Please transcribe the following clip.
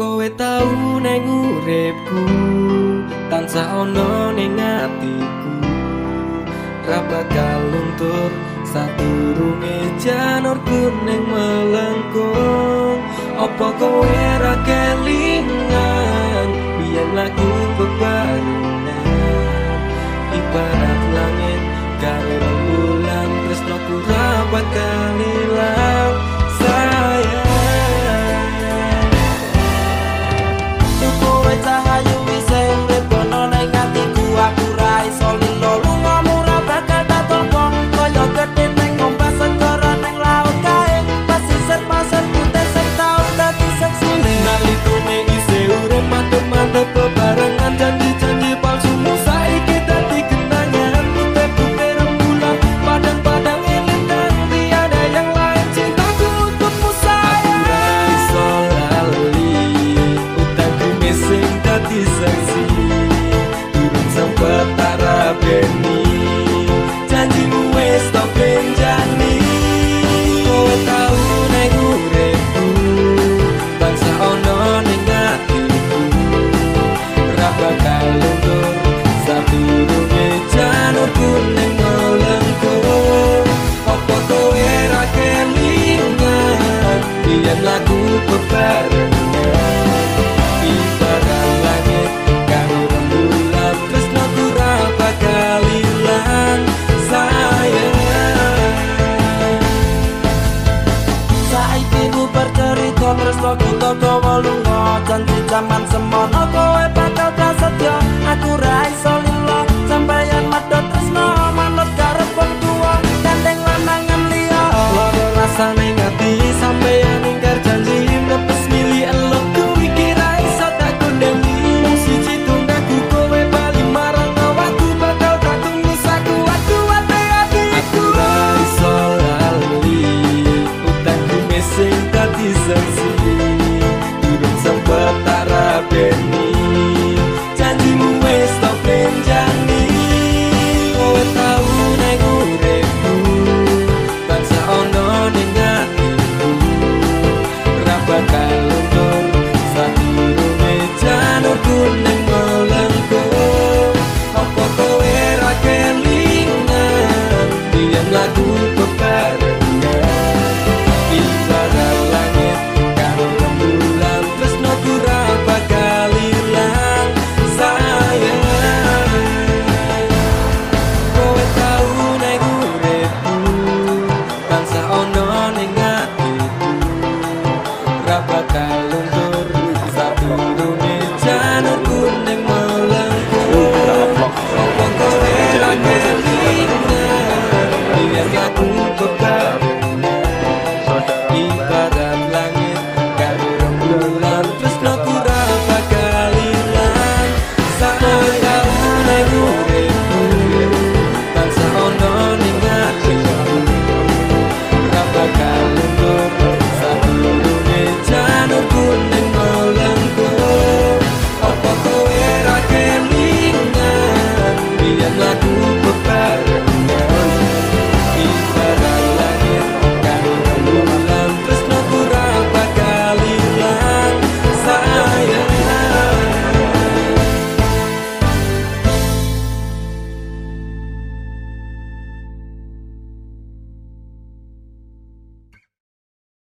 kowe tau neng uripku tansah ono ning atiku. Ra bakal luntur saturunge janur kuning melengkung. Opo kowe ra kelingan biyen lagu bebarengan. Ibarat Kon resto kita lunga di zaman semono kowe.